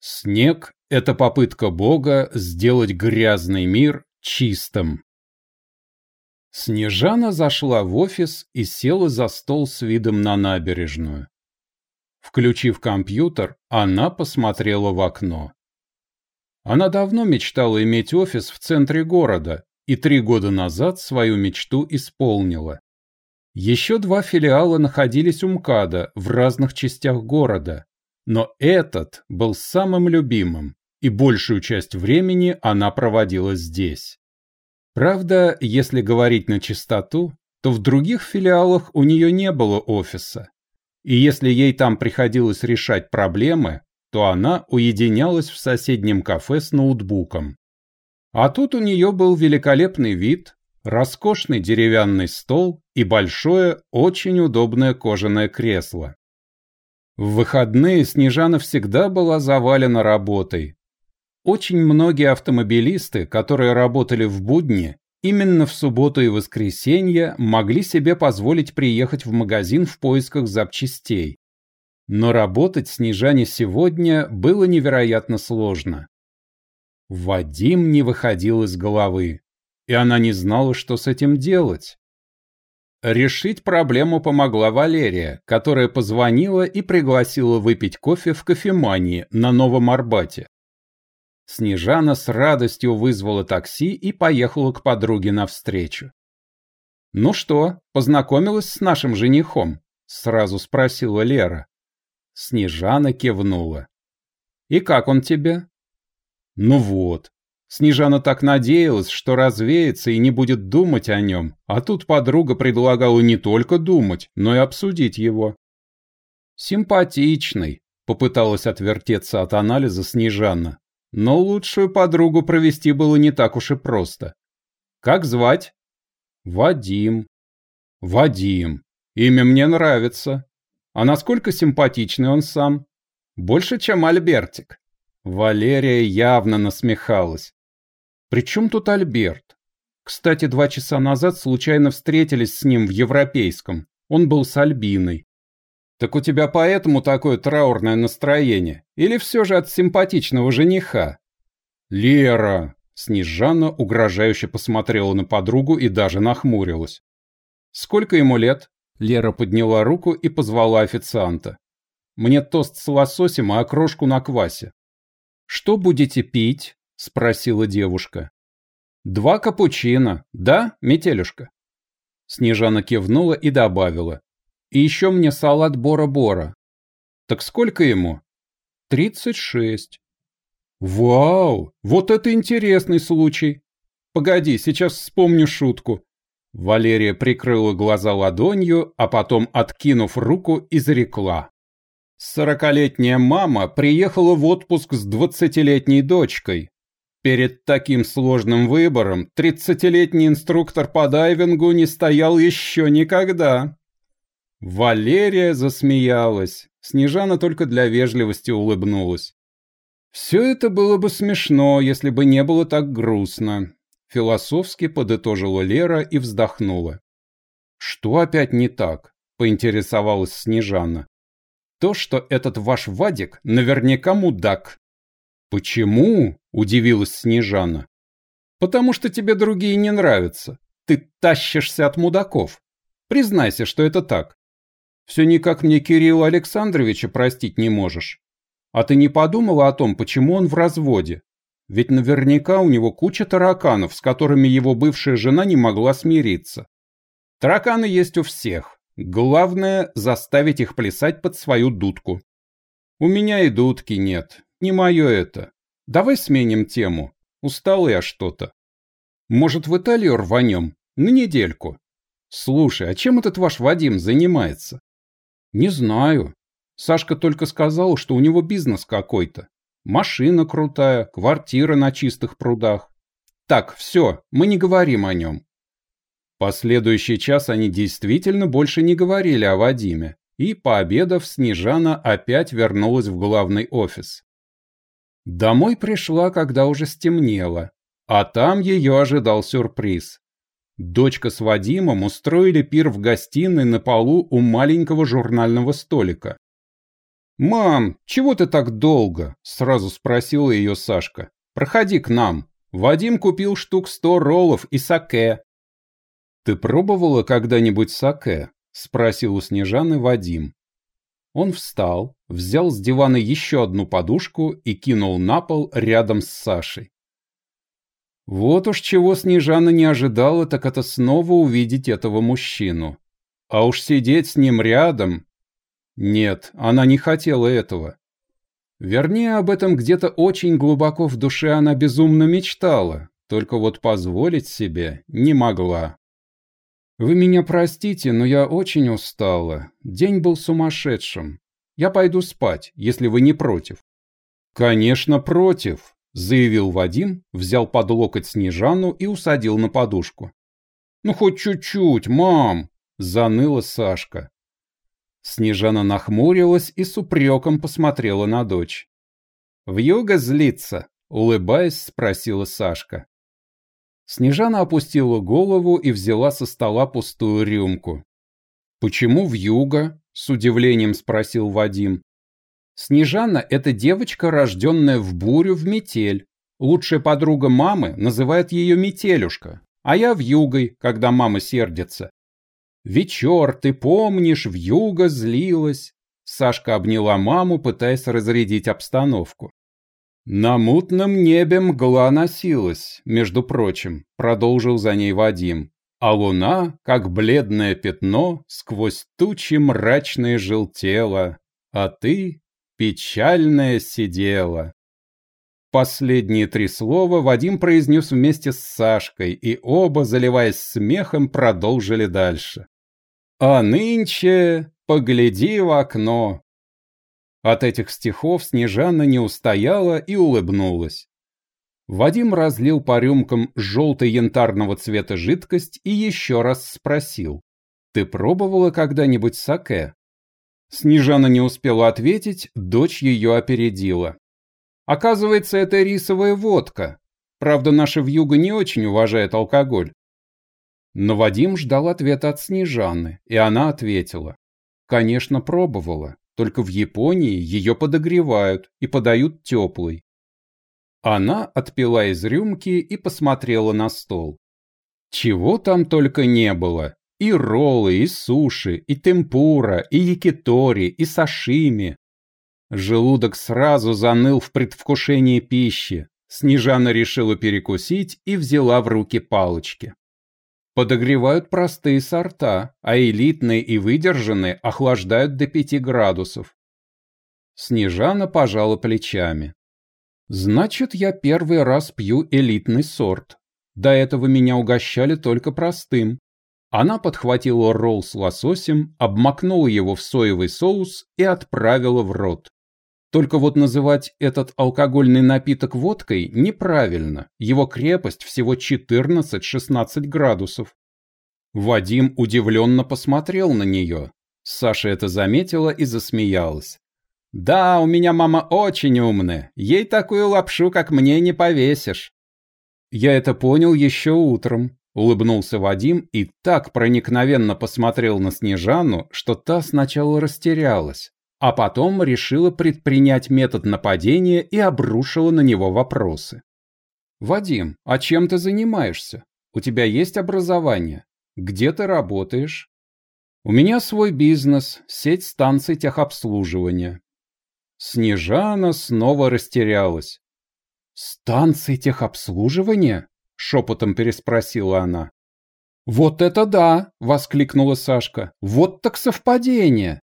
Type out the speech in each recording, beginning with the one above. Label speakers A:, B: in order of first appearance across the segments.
A: Снег – это попытка Бога сделать грязный мир чистым. Снежана зашла в офис и села за стол с видом на набережную. Включив компьютер, она посмотрела в окно. Она давно мечтала иметь офис в центре города и три года назад свою мечту исполнила. Еще два филиала находились у МКАДа в разных частях города, но этот был самым любимым, и большую часть времени она проводила здесь. Правда, если говорить на чистоту, то в других филиалах у нее не было офиса. И если ей там приходилось решать проблемы, то она уединялась в соседнем кафе с ноутбуком. А тут у нее был великолепный вид, роскошный деревянный стол и большое, очень удобное кожаное кресло. В выходные Снежана всегда была завалена работой. Очень многие автомобилисты, которые работали в будни, именно в субботу и воскресенье могли себе позволить приехать в магазин в поисках запчастей. Но работать Снежане сегодня было невероятно сложно. Вадим не выходил из головы, и она не знала, что с этим делать. Решить проблему помогла Валерия, которая позвонила и пригласила выпить кофе в кофемании на Новом Арбате. Снежана с радостью вызвала такси и поехала к подруге навстречу. «Ну что, познакомилась с нашим женихом?» – сразу спросила Лера. Снежана кивнула. «И как он тебе?» «Ну вот, Снежана так надеялась, что развеется и не будет думать о нем, а тут подруга предлагала не только думать, но и обсудить его. «Симпатичный», — попыталась отвертеться от анализа Снежана. Но лучшую подругу провести было не так уж и просто. «Как звать?» «Вадим». «Вадим. Имя мне нравится. А насколько симпатичный он сам?» «Больше, чем Альбертик». Валерия явно насмехалась. При чем тут Альберт? Кстати, два часа назад случайно встретились с ним в Европейском. Он был с Альбиной. Так у тебя поэтому такое траурное настроение? Или все же от симпатичного жениха? Лера! Снежана угрожающе посмотрела на подругу и даже нахмурилась. Сколько ему лет? Лера подняла руку и позвала официанта. Мне тост с лососем и окрошку на квасе. Что будете пить? — спросила девушка. «Два капучино, да, метелюшка?» Снежана кивнула и добавила. «И еще мне салат Бора-Бора». «Так сколько ему?» «Тридцать шесть». «Вау! Вот это интересный случай!» «Погоди, сейчас вспомню шутку». Валерия прикрыла глаза ладонью, а потом, откинув руку, изрекла. Сорокалетняя мама приехала в отпуск с двадцатилетней дочкой, Перед таким сложным выбором тридцатилетний инструктор по дайвингу не стоял еще никогда. Валерия засмеялась. Снежана только для вежливости улыбнулась. Все это было бы смешно, если бы не было так грустно. Философски подытожила Лера и вздохнула. Что опять не так? Поинтересовалась Снежана. То, что этот ваш Вадик наверняка мудак. Почему? Удивилась Снежана. Потому что тебе другие не нравятся. Ты тащишься от мудаков. Признайся, что это так. Все никак мне Кирилла Александровича простить не можешь. А ты не подумала о том, почему он в разводе? Ведь наверняка у него куча тараканов, с которыми его бывшая жена не могла смириться. Тараканы есть у всех. Главное – заставить их плясать под свою дудку. У меня и дудки нет. Не мое это. Давай сменим тему. Устал я что-то. Может, в Италию рванем? На недельку. Слушай, а чем этот ваш Вадим занимается? Не знаю. Сашка только сказал, что у него бизнес какой-то. Машина крутая, квартира на чистых прудах. Так, все, мы не говорим о нем. Последующий час они действительно больше не говорили о Вадиме, и, пообедав, Снежана опять вернулась в главный офис. Домой пришла, когда уже стемнело, а там ее ожидал сюрприз. Дочка с Вадимом устроили пир в гостиной на полу у маленького журнального столика. «Мам, чего ты так долго?» – сразу спросила ее Сашка. «Проходи к нам. Вадим купил штук сто роллов и саке». «Ты пробовала когда-нибудь саке?» – спросил у Снежаны Вадим. Он встал, взял с дивана еще одну подушку и кинул на пол рядом с Сашей. Вот уж чего Снежана не ожидала, так это снова увидеть этого мужчину. А уж сидеть с ним рядом... Нет, она не хотела этого. Вернее, об этом где-то очень глубоко в душе она безумно мечтала, только вот позволить себе не могла. «Вы меня простите, но я очень устала. День был сумасшедшим. Я пойду спать, если вы не против». «Конечно, против», — заявил Вадим, взял под локоть Снежану и усадил на подушку. «Ну, хоть чуть-чуть, мам!» — заныла Сашка. Снежана нахмурилась и с упреком посмотрела на дочь. «Вьюга злится?» — улыбаясь, спросила Сашка. Снежана опустила голову и взяла со стола пустую рюмку. «Почему в юго?» – с удивлением спросил Вадим. «Снежана – это девочка, рожденная в бурю в метель. Лучшая подруга мамы называет ее Метелюшка, а я в югой, когда мама сердится. Вечер, ты помнишь, в юго злилась». Сашка обняла маму, пытаясь разрядить обстановку. «На мутном небе мгла носилась, между прочим», — продолжил за ней Вадим. «А луна, как бледное пятно, сквозь тучи мрачные желтела, а ты, печальная, сидела». Последние три слова Вадим произнес вместе с Сашкой, и оба, заливаясь смехом, продолжили дальше. «А нынче погляди в окно, от этих стихов Снежана не устояла и улыбнулась. Вадим разлил по рюмкам желто-янтарного цвета жидкость и еще раз спросил. «Ты пробовала когда-нибудь саке?» Снежана не успела ответить, дочь ее опередила. «Оказывается, это рисовая водка. Правда, наша вьюга не очень уважает алкоголь». Но Вадим ждал ответа от Снежаны, и она ответила. «Конечно, пробовала. Только в Японии ее подогревают и подают теплой. Она отпила из рюмки и посмотрела на стол. Чего там только не было. И роллы, и суши, и темпура, и якитори, и сашими. Желудок сразу заныл в предвкушении пищи. Снежана решила перекусить и взяла в руки палочки. Подогревают простые сорта, а элитные и выдержанные охлаждают до 5 градусов. Снежана пожала плечами. Значит, я первый раз пью элитный сорт. До этого меня угощали только простым. Она подхватила ролл с лососем, обмакнула его в соевый соус и отправила в рот. Только вот называть этот алкогольный напиток водкой неправильно. Его крепость всего 14-16 градусов. Вадим удивленно посмотрел на нее. Саша это заметила и засмеялась. «Да, у меня мама очень умная. Ей такую лапшу, как мне, не повесишь». «Я это понял еще утром», — улыбнулся Вадим и так проникновенно посмотрел на Снежану, что та сначала растерялась а потом решила предпринять метод нападения и обрушила на него вопросы. «Вадим, а чем ты занимаешься? У тебя есть образование? Где ты работаешь?» «У меня свой бизнес, сеть станций техобслуживания». Снежана снова растерялась. «Станции техобслуживания?» — шепотом переспросила она. «Вот это да!» — воскликнула Сашка. «Вот так совпадение!»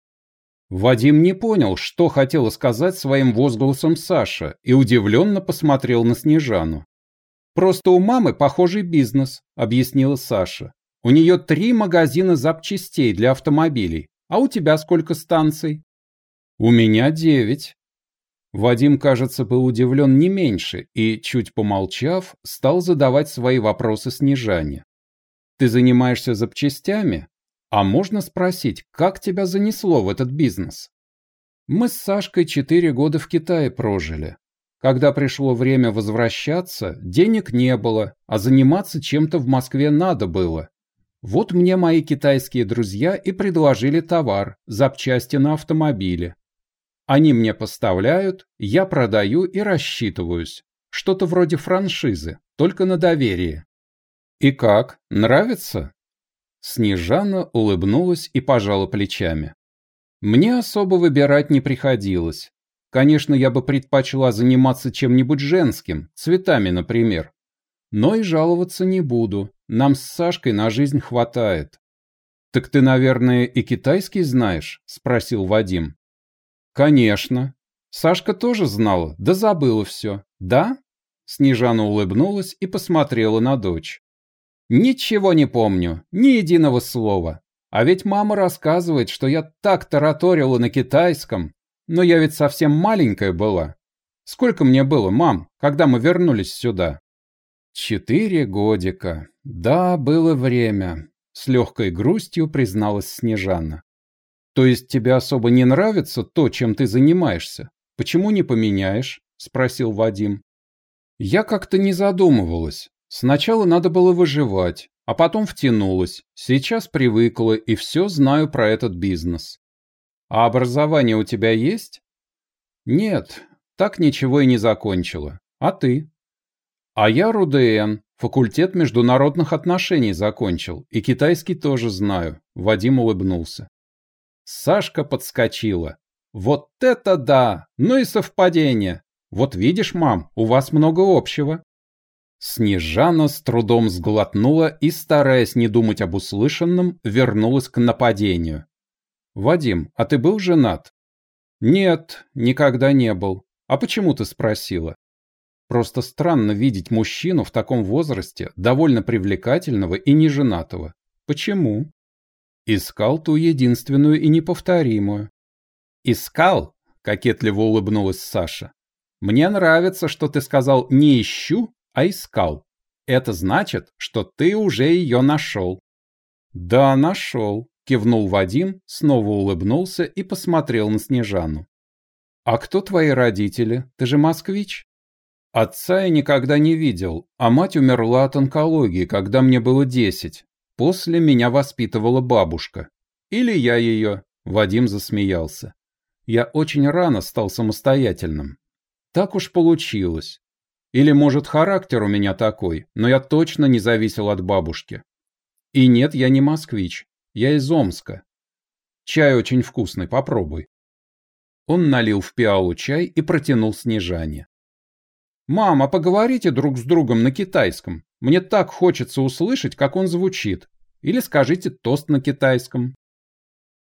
A: Вадим не понял, что хотела сказать своим возгласом Саша, и удивленно посмотрел на Снежану. «Просто у мамы похожий бизнес», — объяснила Саша. «У нее три магазина запчастей для автомобилей. А у тебя сколько станций?» «У меня девять». Вадим, кажется, был удивлен не меньше и, чуть помолчав, стал задавать свои вопросы Снежане. «Ты занимаешься запчастями?» А можно спросить, как тебя занесло в этот бизнес? Мы с Сашкой четыре года в Китае прожили. Когда пришло время возвращаться, денег не было, а заниматься чем-то в Москве надо было. Вот мне мои китайские друзья и предложили товар, запчасти на автомобиле. Они мне поставляют, я продаю и рассчитываюсь. Что-то вроде франшизы, только на доверие. И как, нравится? Снежана улыбнулась и пожала плечами. Мне особо выбирать не приходилось. Конечно, я бы предпочла заниматься чем-нибудь женским, цветами, например. Но и жаловаться не буду. Нам с Сашкой на жизнь хватает. «Так ты, наверное, и китайский знаешь?» – спросил Вадим. «Конечно. Сашка тоже знала, да забыла все. Да?» Снежана улыбнулась и посмотрела на дочь. «Ничего не помню, ни единого слова. А ведь мама рассказывает, что я так тараторила на китайском. Но я ведь совсем маленькая была. Сколько мне было, мам, когда мы вернулись сюда?» «Четыре годика. Да, было время. С легкой грустью призналась Снежана. «То есть тебе особо не нравится то, чем ты занимаешься? Почему не поменяешь?» – спросил Вадим. «Я как-то не задумывалась. Сначала надо было выживать, а потом втянулась. Сейчас привыкла и все знаю про этот бизнес. А образование у тебя есть?» «Нет, так ничего и не закончила. А ты?» «А я РУДН, Факультет международных отношений закончил, и китайский тоже знаю. Вадим улыбнулся. Сашка подскочила. Вот это да! Ну и совпадение. Вот видишь, мам, у вас много общего. Снежана с трудом сглотнула и, стараясь не думать об услышанном, вернулась к нападению. «Вадим, а ты был женат?» «Нет, никогда не был. А почему ты спросила?» Просто странно видеть мужчину в таком возрасте, довольно привлекательного и неженатого. Почему? Искал ту единственную и неповторимую. Искал? Кокетливо улыбнулась Саша. Мне нравится, что ты сказал не ищу, а искал. Это значит, что ты уже ее нашел. Да, нашел, кивнул Вадим, снова улыбнулся и посмотрел на Снежану. А кто твои родители? Ты же москвич? Отца я никогда не видел, а мать умерла от онкологии, когда мне было десять. После меня воспитывала бабушка. Или я ее. Вадим засмеялся. Я очень рано стал самостоятельным. Так уж получилось. Или, может, характер у меня такой, но я точно не зависел от бабушки. И нет, я не москвич. Я из Омска. Чай очень вкусный, попробуй. Он налил в пиалу чай и протянул Снежане. «Мама, поговорите друг с другом на китайском. Мне так хочется услышать, как он звучит. Или скажите тост на китайском».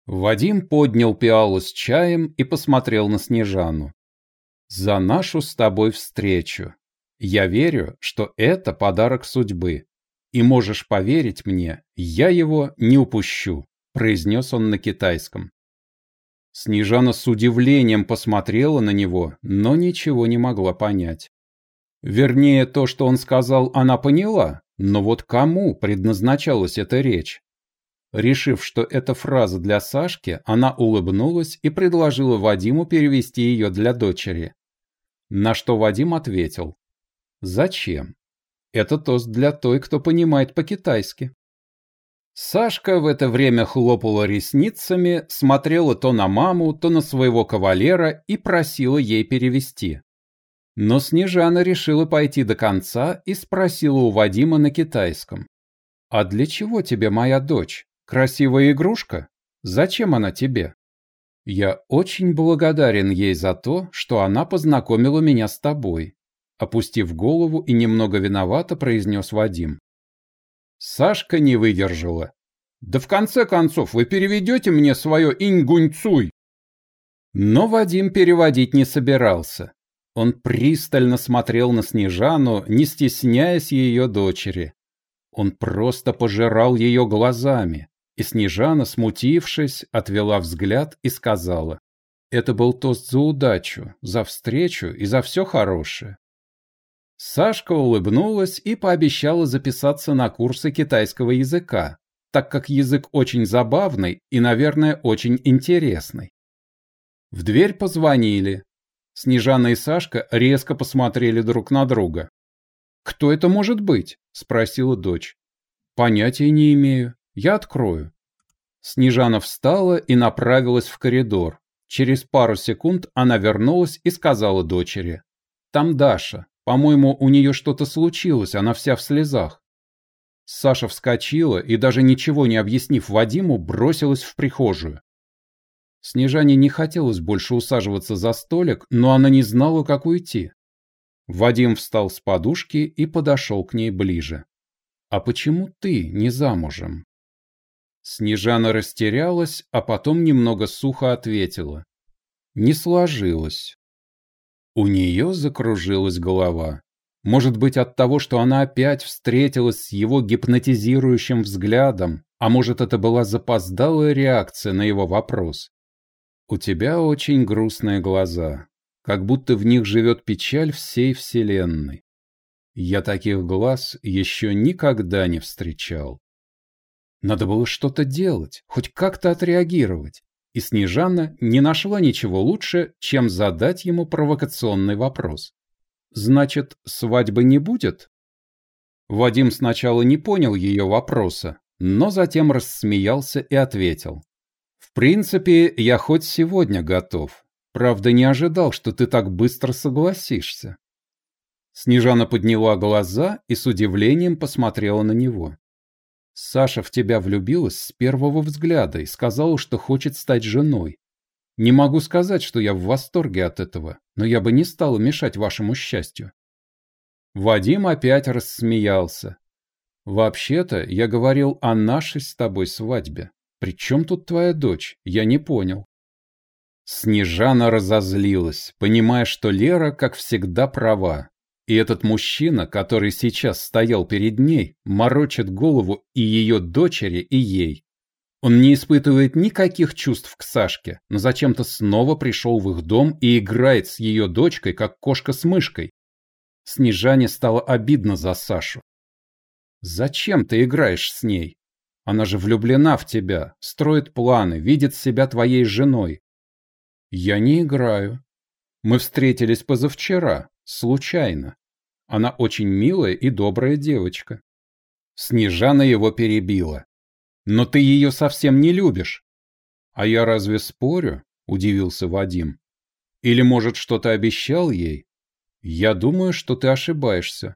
A: Вадим поднял пиалу с чаем и посмотрел на Снежану. «За нашу с тобой встречу. Я верю, что это подарок судьбы. И можешь поверить мне, я его не упущу», — произнес он на китайском. Снежана с удивлением посмотрела на него, но ничего не могла понять. Вернее, то, что он сказал, она поняла, но вот кому предназначалась эта речь? Решив, что это фраза для Сашки, она улыбнулась и предложила Вадиму перевести ее для дочери. На что Вадим ответил. «Зачем? Это тост для той, кто понимает по-китайски». Сашка в это время хлопала ресницами, смотрела то на маму, то на своего кавалера и просила ей перевести. Но Снежана решила пойти до конца и спросила у Вадима на китайском. «А для чего тебе моя дочь? Красивая игрушка? Зачем она тебе?» «Я очень благодарен ей за то, что она познакомила меня с тобой», опустив голову и немного виновато произнес Вадим. Сашка не выдержала. «Да в конце концов вы переведете мне свое инь-гунь-цуй?» Но Вадим переводить не собирался. Он пристально смотрел на Снежану, не стесняясь ее дочери. Он просто пожирал ее глазами, и Снежана, смутившись, отвела взгляд и сказала, «Это был тост за удачу, за встречу и за все хорошее». Сашка улыбнулась и пообещала записаться на курсы китайского языка, так как язык очень забавный и, наверное, очень интересный. В дверь позвонили, Снежана и Сашка резко посмотрели друг на друга. «Кто это может быть?» – спросила дочь. «Понятия не имею. Я открою». Снежана встала и направилась в коридор. Через пару секунд она вернулась и сказала дочери. «Там Даша. По-моему, у нее что-то случилось, она вся в слезах». Саша вскочила и, даже ничего не объяснив Вадиму, бросилась в прихожую. Снежане не хотелось больше усаживаться за столик, но она не знала, как уйти. Вадим встал с подушки и подошел к ней ближе. «А почему ты не замужем?» Снежана растерялась, а потом немного сухо ответила. Не сложилось. У нее закружилась голова. Может быть, от того, что она опять встретилась с его гипнотизирующим взглядом, а может, это была запоздалая реакция на его вопрос. «У тебя очень грустные глаза, как будто в них живет печаль всей вселенной. Я таких глаз еще никогда не встречал». Надо было что-то делать, хоть как-то отреагировать. И Снежана не нашла ничего лучше, чем задать ему провокационный вопрос. «Значит, свадьбы не будет?» Вадим сначала не понял ее вопроса, но затем рассмеялся и ответил. «В принципе, я хоть сегодня готов. Правда, не ожидал, что ты так быстро согласишься». Снежана подняла глаза и с удивлением посмотрела на него. Саша в тебя влюбилась с первого взгляда и сказала, что хочет стать женой. Не могу сказать, что я в восторге от этого, но я бы не стала мешать вашему счастью. Вадим опять рассмеялся. Вообще-то я говорил о нашей с тобой свадьбе. При чем тут твоя дочь? Я не понял. Снежана разозлилась, понимая, что Лера, как всегда, права. И этот мужчина, который сейчас стоял перед ней, морочит голову и ее дочери, и ей. Он не испытывает никаких чувств к Сашке, но зачем-то снова пришел в их дом и играет с ее дочкой, как кошка с мышкой. Снежане стало обидно за Сашу. «Зачем ты играешь с ней? Она же влюблена в тебя, строит планы, видит себя твоей женой». «Я не играю. Мы встретились позавчера, Случайно. Она очень милая и добрая девочка. Снежана его перебила. Но ты ее совсем не любишь. А я разве спорю? Удивился Вадим. Или, может, что-то обещал ей? Я думаю, что ты ошибаешься.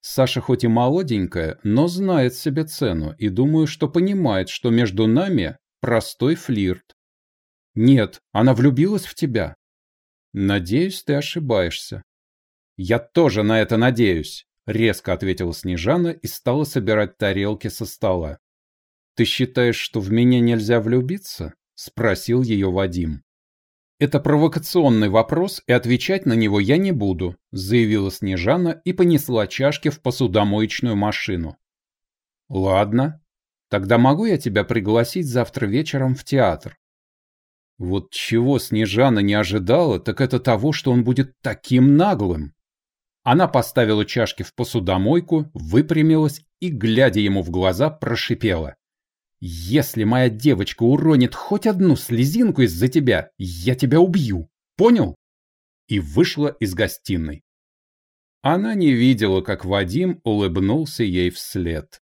A: Саша хоть и молоденькая, но знает себе цену и думаю, что понимает, что между нами простой флирт. Нет, она влюбилась в тебя. Надеюсь, ты ошибаешься. «Я тоже на это надеюсь», — резко ответила Снежана и стала собирать тарелки со стола. «Ты считаешь, что в меня нельзя влюбиться?» — спросил ее Вадим. «Это провокационный вопрос, и отвечать на него я не буду», — заявила Снежана и понесла чашки в посудомоечную машину. «Ладно. Тогда могу я тебя пригласить завтра вечером в театр?» Вот чего Снежана не ожидала, так это того, что он будет таким наглым. Она поставила чашки в посудомойку, выпрямилась и, глядя ему в глаза, прошипела. «Если моя девочка уронит хоть одну слезинку из-за тебя, я тебя убью. Понял?» И вышла из гостиной. Она не видела, как Вадим улыбнулся ей вслед.